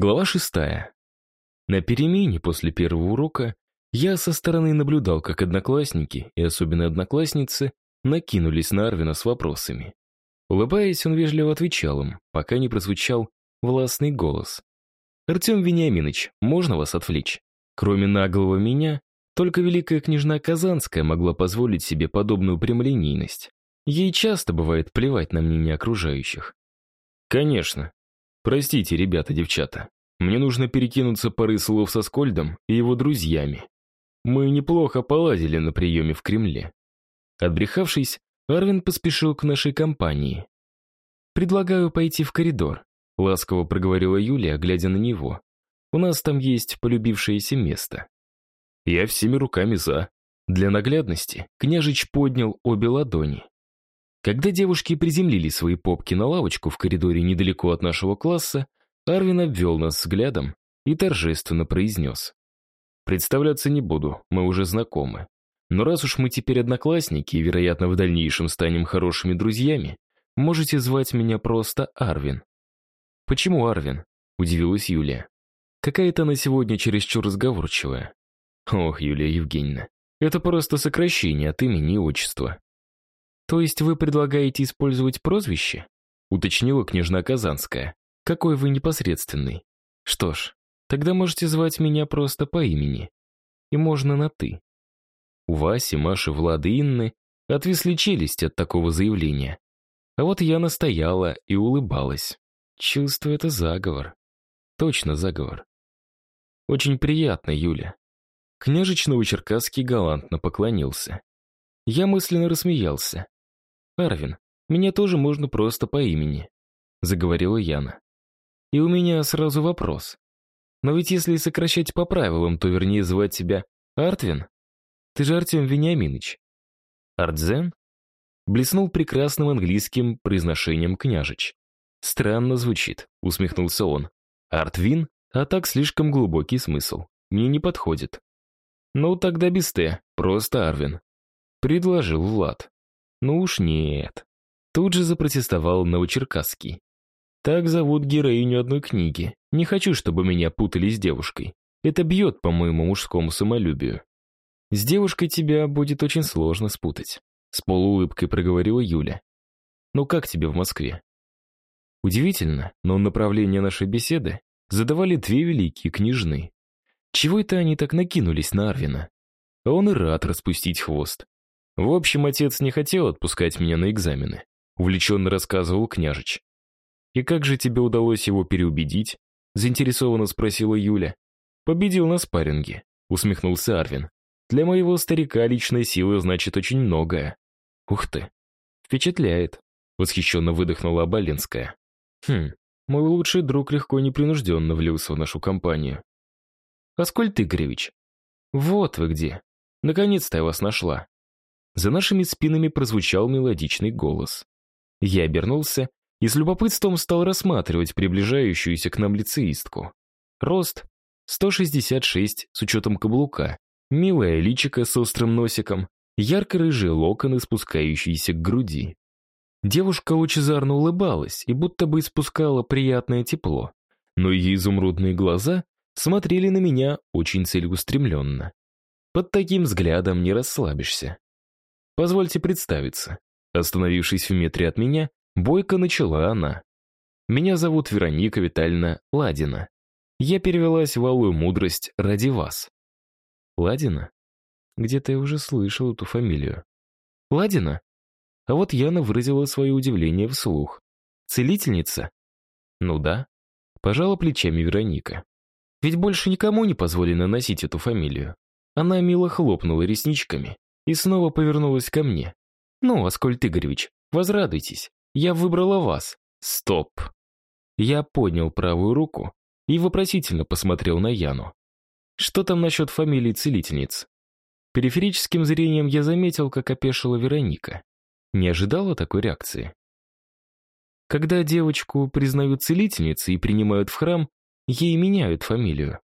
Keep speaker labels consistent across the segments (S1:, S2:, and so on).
S1: Глава шестая. На перемене после первого урока я со стороны наблюдал, как одноклассники, и особенно одноклассницы, накинулись на Арвина с вопросами. Улыбаясь, он вежливо отвечал им, пока не прозвучал властный голос. «Артем Вениаминович, можно вас отвлечь? Кроме наглого меня, только великая княжна Казанская могла позволить себе подобную прямолинейность. Ей часто бывает плевать на мнение окружающих. Конечно. Простите, ребята, девчата. Мне нужно перекинуться пары слов со Скольдом и его друзьями. Мы неплохо поладили на приеме в Кремле. Отбрехавшись, Арвин поспешил к нашей компании. «Предлагаю пойти в коридор», — ласково проговорила Юлия, глядя на него. «У нас там есть полюбившееся место». Я всеми руками за. Для наглядности княжич поднял обе ладони. Когда девушки приземлили свои попки на лавочку в коридоре недалеко от нашего класса, Арвин обвел нас взглядом и торжественно произнес. «Представляться не буду, мы уже знакомы. Но раз уж мы теперь одноклассники и, вероятно, в дальнейшем станем хорошими друзьями, можете звать меня просто Арвин». «Почему Арвин?» — удивилась Юлия. «Какая-то она сегодня чересчур разговорчивая. Ох, Юлия Евгеньевна, это просто сокращение от имени и отчества. То есть вы предлагаете использовать прозвище? Уточнила княжна Казанская. Какой вы непосредственный. Что ж, тогда можете звать меня просто по имени. И можно на «ты». У Васи, Маши, Влады Инны отвисли челюсть от такого заявления. А вот я настояла и улыбалась. Чувствую, это заговор. Точно заговор. Очень приятно, Юля. Княжич Новочеркасский галантно поклонился. Я мысленно рассмеялся. «Арвин, меня тоже можно просто по имени», — заговорила Яна. «И у меня сразу вопрос. Но ведь если сокращать по правилам, то вернее звать тебя Артвин? Ты же Артем Вениаминович». «Артзен?» Блеснул прекрасным английским произношением княжич. «Странно звучит», — усмехнулся он. «Артвин? А так слишком глубокий смысл. Мне не подходит». «Ну, тогда без «Т», просто Арвин», — предложил Влад. «Ну уж нет». Тут же запротестовал Новочеркасский. «Так зовут героиню одной книги. Не хочу, чтобы меня путали с девушкой. Это бьет по моему мужскому самолюбию». «С девушкой тебя будет очень сложно спутать», — с полуулыбкой проговорила Юля. «Ну как тебе в Москве?» Удивительно, но направление нашей беседы задавали две великие княжны. Чего это они так накинулись на Арвина? Он и рад распустить хвост. В общем, отец не хотел отпускать меня на экзамены. Увлеченно рассказывал княжич. «И как же тебе удалось его переубедить?» Заинтересованно спросила Юля. «Победил на спарринге», усмехнулся Арвин. «Для моего старика личной силы значит очень многое». «Ух ты! Впечатляет!» Восхищенно выдохнула Абалинская. «Хм, мой лучший друг легко и непринужденно влился в нашу компанию. Аскольд Игоревич, вот вы где. Наконец-то я вас нашла. За нашими спинами прозвучал мелодичный голос. Я обернулся и с любопытством стал рассматривать приближающуюся к нам лицеистку. Рост 166 с учетом каблука, милая личико с острым носиком, ярко-рыжие локоны, спускающиеся к груди. Девушка лучезарно улыбалась и будто бы испускала приятное тепло, но ее изумрудные глаза смотрели на меня очень целеустремленно. Под таким взглядом не расслабишься. Позвольте представиться. Остановившись в метре от меня, бойко начала она. Меня зовут Вероника Витальевна Ладина. Я перевелась в алую мудрость ради вас. Ладина? Где-то я уже слышал эту фамилию. Ладина? А вот Яна выразила свое удивление вслух. Целительница? Ну да. Пожала плечами Вероника. Ведь больше никому не позволено носить эту фамилию. Она мило хлопнула ресничками и снова повернулась ко мне. «Ну, Аскольд Игоревич, возрадуйтесь, я выбрала вас». «Стоп!» Я поднял правую руку и вопросительно посмотрел на Яну. «Что там насчет фамилии целительниц?» Периферическим зрением я заметил, как опешила Вероника. Не ожидала такой реакции. Когда девочку признают целительницей и принимают в храм, Ей меняют фамилию.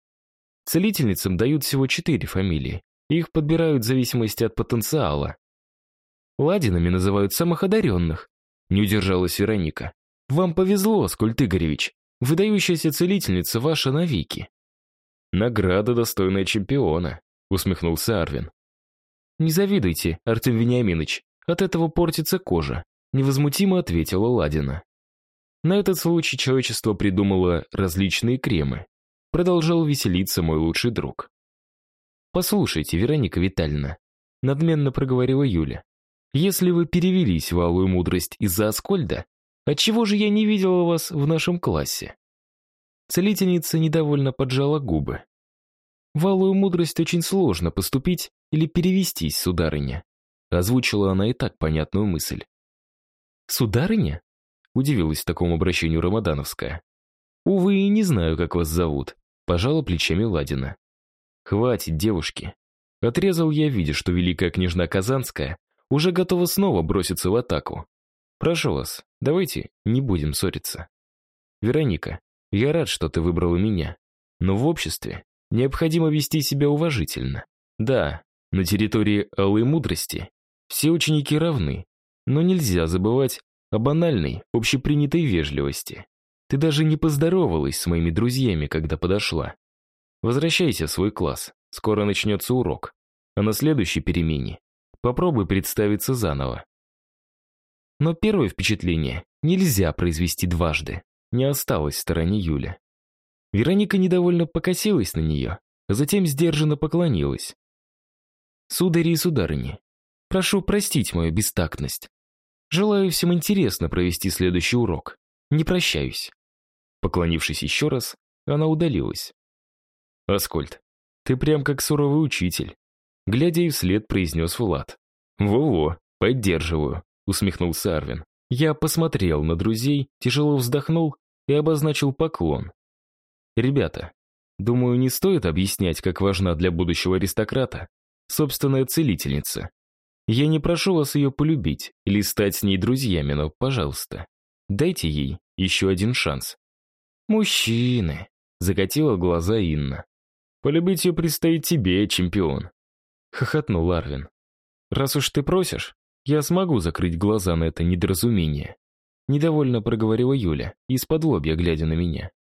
S1: Целительницам дают всего четыре фамилии. Их подбирают в зависимости от потенциала. Ладинами называют самых одаренных. Не удержалась Вероника. Вам повезло, Скульт Игоревич. выдающаяся целительница ваша навеки». «Награда, достойная чемпиона», — усмехнулся Арвин. «Не завидуйте, Артем Вениаминович, от этого портится кожа», — невозмутимо ответила Ладина. На этот случай человечество придумало различные кремы. Продолжал веселиться мой лучший друг. «Послушайте, Вероника Витальевна», — надменно проговорила Юля, «если вы перевелись в алую мудрость из-за Аскольда, отчего же я не видела вас в нашем классе?» Целительница недовольно поджала губы. «В алую мудрость очень сложно поступить или перевестись, сударыня», озвучила она и так понятную мысль. «Сударыня?» удивилась такому обращению Рамадановская. «Увы, не знаю, как вас зовут», пожала плечами Ладина. «Хватит, девушки». Отрезал я, видя, что великая княжна Казанская уже готова снова броситься в атаку. «Прошу вас, давайте не будем ссориться». «Вероника, я рад, что ты выбрала меня. Но в обществе необходимо вести себя уважительно. Да, на территории Алой Мудрости все ученики равны, но нельзя забывать о банальной, общепринятой вежливости. Ты даже не поздоровалась с моими друзьями, когда подошла. Возвращайся в свой класс, скоро начнется урок. А на следующей перемене попробуй представиться заново. Но первое впечатление нельзя произвести дважды не осталась в стороне Юля. Вероника недовольно покосилась на нее, а затем сдержанно поклонилась. «Судари и сударыни, прошу простить мою бестактность. Желаю всем интересно провести следующий урок. Не прощаюсь». Поклонившись еще раз, она удалилась. «Аскольд, ты прям как суровый учитель», глядя ей вслед, произнес Влад. «Во-во, поддерживаю», усмехнулся Арвин. Я посмотрел на друзей, тяжело вздохнул и обозначил поклон. «Ребята, думаю, не стоит объяснять, как важна для будущего аристократа собственная целительница. Я не прошу вас ее полюбить или стать с ней друзьями, но, пожалуйста, дайте ей еще один шанс». «Мужчины!» — закатила глаза Инна. «Полюбить ее предстоит тебе, чемпион!» — хохотнул Арвин. «Раз уж ты просишь, я смогу закрыть глаза на это недоразумение. Недовольно проговорила Юля, из-под лобья глядя на меня.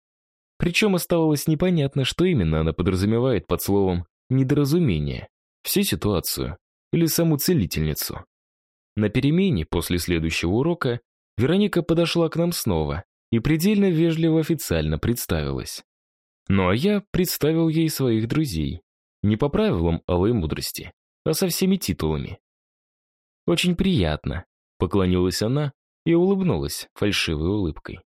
S1: Причем оставалось непонятно, что именно она подразумевает под словом «недоразумение». Всю ситуацию или саму целительницу. На перемене после следующего урока Вероника подошла к нам снова и предельно вежливо официально представилась. Ну а я представил ей своих друзей. Не по правилам алой мудрости, а со всеми титулами. «Очень приятно», — поклонилась она и улыбнулась фальшивой улыбкой.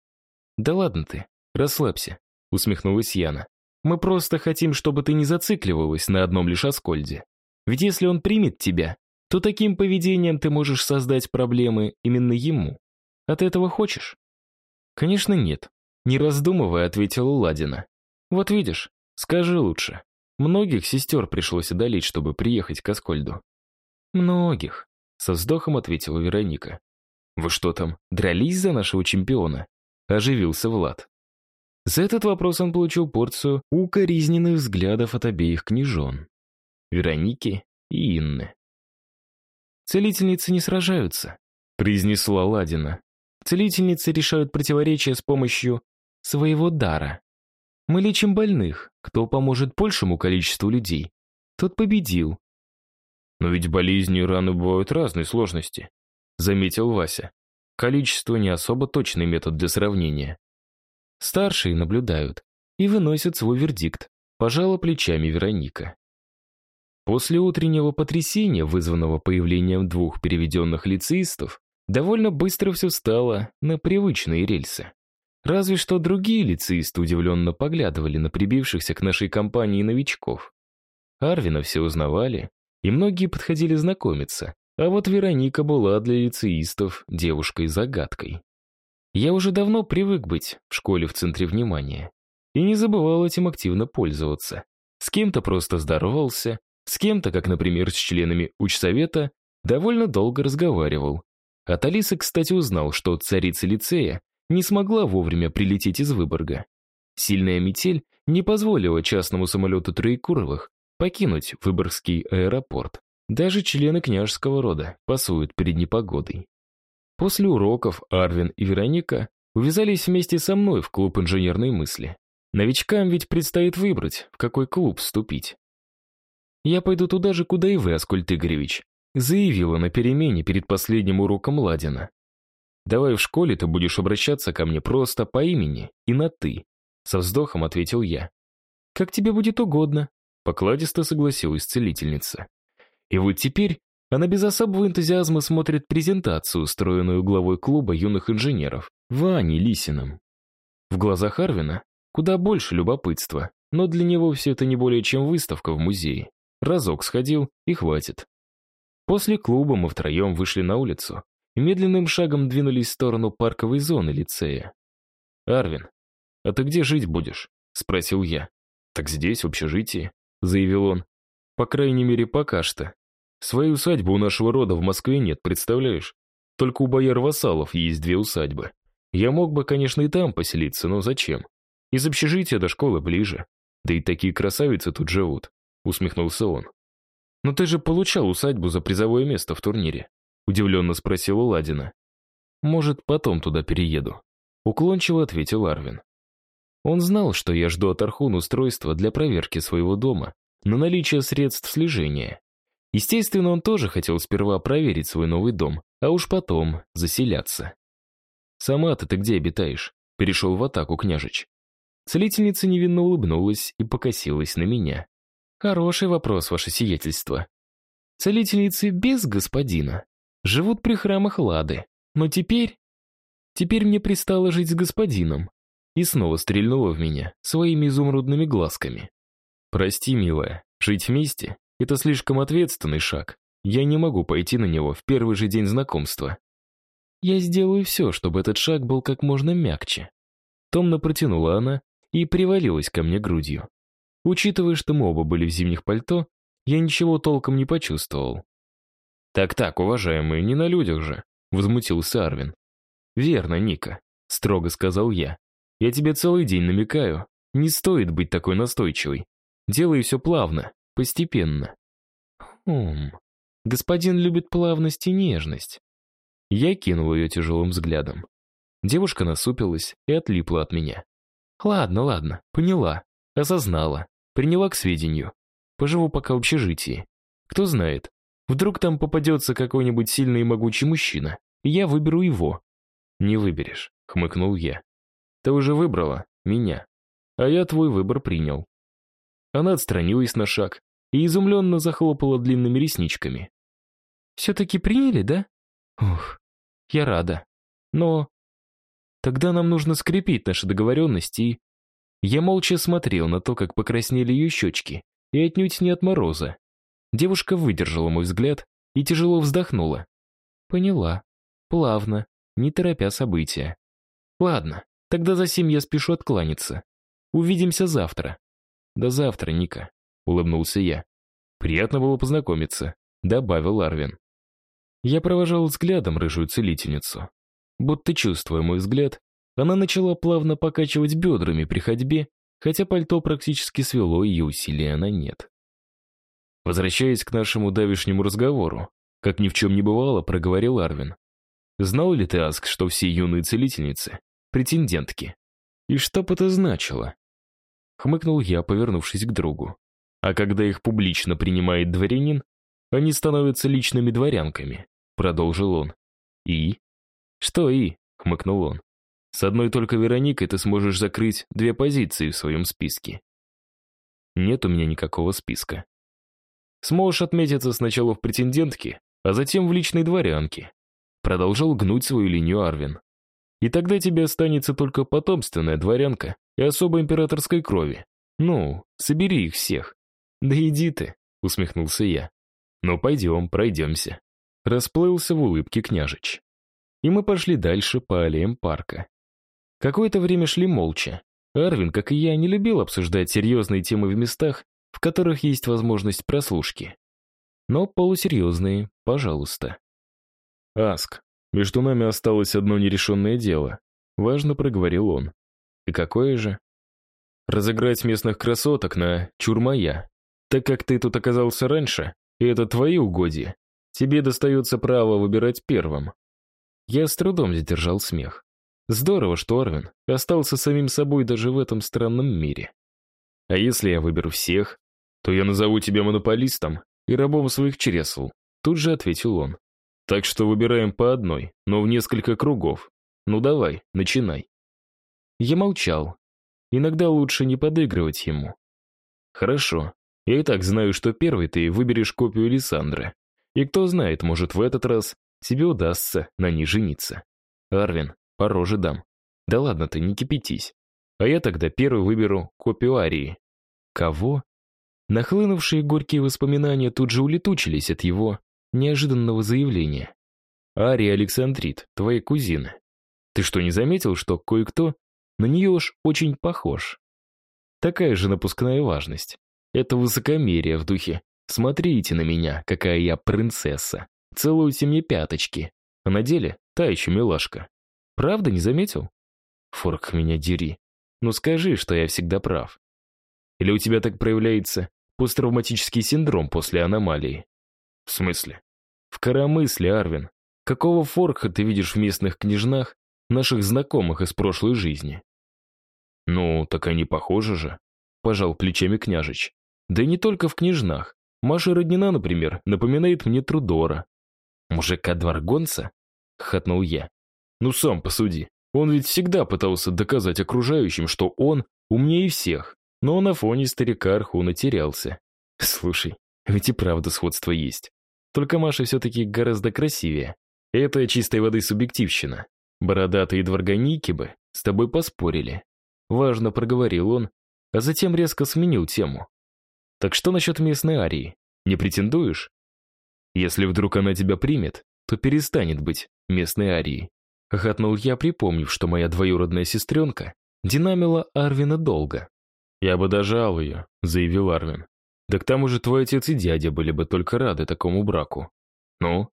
S1: «Да ладно ты, расслабься», — усмехнулась Яна. «Мы просто хотим, чтобы ты не зацикливалась на одном лишь Аскольде. Ведь если он примет тебя, то таким поведением ты можешь создать проблемы именно ему. А ты этого хочешь?» «Конечно нет», — не раздумывая, ответила Ладина. «Вот видишь, скажи лучше. Многих сестер пришлось одолеть, чтобы приехать к Аскольду». «Многих», — со вздохом ответила Вероника. «Вы что там, дрались за нашего чемпиона?» — оживился Влад. За этот вопрос он получил порцию укоризненных взглядов от обеих княжон. Вероники и Инны. «Целительницы не сражаются», — произнесла Ладина. «Целительницы решают противоречия с помощью своего дара. Мы лечим больных. Кто поможет большему количеству людей, тот победил». «Но ведь болезни и раны бывают разной сложности», заметил Вася. Количество не особо точный метод для сравнения. Старшие наблюдают и выносят свой вердикт, пожала плечами Вероника. После утреннего потрясения, вызванного появлением двух переведенных лицеистов, довольно быстро все стало на привычные рельсы. Разве что другие лицеисты удивленно поглядывали на прибившихся к нашей компании новичков. Арвина все узнавали, и многие подходили знакомиться, а вот Вероника была для лицеистов девушкой-загадкой. Я уже давно привык быть в школе в центре внимания и не забывал этим активно пользоваться. С кем-то просто здоровался, с кем-то, как, например, с членами учсовета, довольно долго разговаривал. От Алисы, кстати, узнал, что царица лицея не смогла вовремя прилететь из Выборга. Сильная метель не позволила частному самолету Троекуровых покинуть Выборгский аэропорт. Даже члены княжеского рода пасуют перед непогодой. После уроков Арвин и Вероника увязались вместе со мной в клуб инженерной мысли. Новичкам ведь предстоит выбрать, в какой клуб вступить. «Я пойду туда же, куда и вы, Аскольд Игоревич», заявила на перемене перед последним уроком Ладина. «Давай в школе ты будешь обращаться ко мне просто по имени и на «ты», со вздохом ответил я. «Как тебе будет угодно», покладисто согласилась целительница. И вот теперь она без особого энтузиазма смотрит презентацию, устроенную главой клуба юных инженеров, Ваней Лисиным. В глазах Арвина куда больше любопытства, но для него все это не более чем выставка в музее. Разок сходил, и хватит. После клуба мы втроем вышли на улицу и медленным шагом двинулись в сторону парковой зоны лицея. «Арвин, а ты где жить будешь?» — спросил я. «Так здесь, в общежитии», — заявил он. «По крайней мере, пока что. Своей усадьбы у нашего рода в Москве нет, представляешь? Только у бояр-вассалов есть две усадьбы. Я мог бы, конечно, и там поселиться, но зачем? Из общежития до школы ближе. Да и такие красавицы тут живут», — усмехнулся он. «Но ты же получал усадьбу за призовое место в турнире», — удивленно спросила Ладина. «Может, потом туда перееду», — уклончиво ответил Арвин. Он знал, что я жду от Архун устройства для проверки своего дома на наличие средств слежения. Естественно, он тоже хотел сперва проверить свой новый дом, а уж потом заселяться. «Сама-то ты где обитаешь?» — перешел в атаку княжич. Целительница невинно улыбнулась и покосилась на меня. «Хороший вопрос, ваше сиятельство. Целительницы без господина живут при храмах Лады, но теперь... Теперь мне пристало жить с господином». И снова стрельнула в меня своими изумрудными глазками. «Прости, милая, жить вместе это слишком ответственный шаг. Я не могу пойти на него в первый же день знакомства. Я сделаю все, чтобы этот шаг был как можно мягче. Томно протянула она и привалилась ко мне грудью. Учитывая, что мы оба были в зимних пальто, я ничего толком не почувствовал. «Так-так, уважаемые, не на людях же», — возмутился Арвин. «Верно, Ника», — строго сказал я. «Я тебе целый день намекаю. Не стоит быть такой настойчивой. Делай все плавно, Постепенно. Хм, господин любит плавность и нежность. Я кинул ее тяжелым взглядом. Девушка насупилась и отлипла от меня. Ладно, ладно, поняла, осознала, приняла к сведению. Поживу пока в общежитии. Кто знает, вдруг там попадется какой-нибудь сильный и могучий мужчина, и я выберу его. Не выберешь, хмыкнул я. Ты уже выбрала меня, а я твой выбор принял. Она отстранилась на шаг и изумленно захлопала длинными ресничками. «Все-таки приняли, да? Ух, я рада. Но тогда нам нужно скрепить наши договоренности и...» Я молча смотрел на то, как покраснели ее щечки, и отнюдь не от мороза. Девушка выдержала мой взгляд и тяжело вздохнула. Поняла. Плавно, не торопя события. Ладно, тогда за сим я спешу откланяться. Увидимся завтра. «До завтра, Ника», — улыбнулся я. «Приятно было познакомиться», — добавил Арвин. Я провожал взглядом рыжую целительницу. Будто чувствуя мой взгляд, она начала плавно покачивать бедрами при ходьбе, хотя пальто практически свело ее усилия на нет. Возвращаясь к нашему давешнему разговору, как ни в чем не бывало, проговорил Арвин. «Знал ли ты, Аск, что все юные целительницы — претендентки? И что бы это значило?» Хмыкнул я, повернувшись к другу. А когда их публично принимает дворянин, они становятся личными дворянками, продолжил он. И? Что и? Хмыкнул он. С одной только Вероникой ты сможешь закрыть две позиции в своем списке. Нет у меня никакого списка. Сможешь отметиться сначала в претендентке, а затем в личной дворянке. Продолжал гнуть свою линию Арвин. И тогда тебе останется только потомственная дворянка и особо императорской крови. Ну, собери их всех. Да иди ты, усмехнулся я. Ну, пойдем, пройдемся. Расплылся в улыбке княжич. И мы пошли дальше по аллеям парка. Какое-то время шли молча. Арвин, как и я, не любил обсуждать серьезные темы в местах, в которых есть возможность прослушки. Но полусерьезные, пожалуйста. «Аск, между нами осталось одно нерешенное дело», — важно проговорил он. И какое же? Разыграть местных красоток на чурмая. Так как ты тут оказался раньше, и это твои угодья, тебе достается право выбирать первым. Я с трудом сдержал смех. Здорово, что Арвин остался самим собой даже в этом странном мире. А если я выберу всех, то я назову тебя монополистом и рабом своих чресл, тут же ответил он. Так что выбираем по одной, но в несколько кругов. Ну давай, начинай. Я молчал. Иногда лучше не подыгрывать ему. Хорошо. Я и так знаю, что первый ты выберешь копию Лиссандры. И кто знает, может, в этот раз тебе удастся на ней жениться. Арвин, по роже дам. Да ладно ты, не кипятись. А я тогда первый выберу копию Арии. Кого? Нахлынувшие горькие воспоминания тут же улетучились от его неожиданного заявления. Ария Александрит, твоя кузина. Ты что, не заметил, что кое-кто на нее уж очень похож? Такая же напускная важность. Это высокомерие в духе «Смотрите на меня, какая я принцесса. Целуйте мне пяточки». А на деле та еще милашка. Правда, не заметил? Форк, меня дери. Ну скажи, что я всегда прав. Или у тебя так проявляется посттравматический синдром после аномалии? В смысле? В коромысле, Арвин. Какого форка ты видишь в местных княжнах, наших знакомых из прошлой жизни? Ну, так они похожи же, пожал плечами княжич. Да и не только в княжнах. Маша Роднина, например, напоминает мне Трудора. Мужика Дваргонца? Хатнул я. Ну сам посуди. Он ведь всегда пытался доказать окружающим, что он умнее всех. Но на фоне старика Архуна терялся. Слушай, ведь и правда сходство есть. Только Маша все-таки гораздо красивее. Это чистой воды субъективщина. Бородатые дворганики бы с тобой поспорили. Важно проговорил он, а затем резко сменил тему. Так что насчет местной Арии? Не претендуешь? Если вдруг она тебя примет, то перестанет быть местной Арией. Хохотнул я, припомнив, что моя двоюродная сестренка динамила Арвина долго. «Я бы дожал ее», — заявил Арвин. «Да к тому же твой отец и дядя были бы только рады такому браку». «Ну?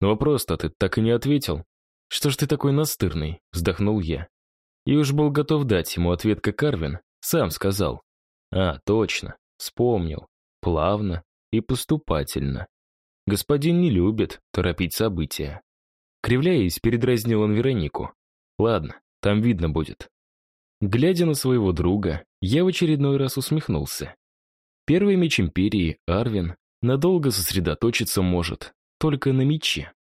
S1: Но вопрос-то ты так и не ответил». «Что ж ты такой настырный?» — вздохнул я. И уж был готов дать ему ответ, как Арвин сам сказал. «А, точно, вспомнил. Плавно и поступательно. Господин не любит торопить события». Кривляясь, передразнил он Веронику. «Ладно, там видно будет». Глядя на своего друга, я в очередной раз усмехнулся. Первый меч Империи, Арвин, надолго сосредоточиться может только на мече.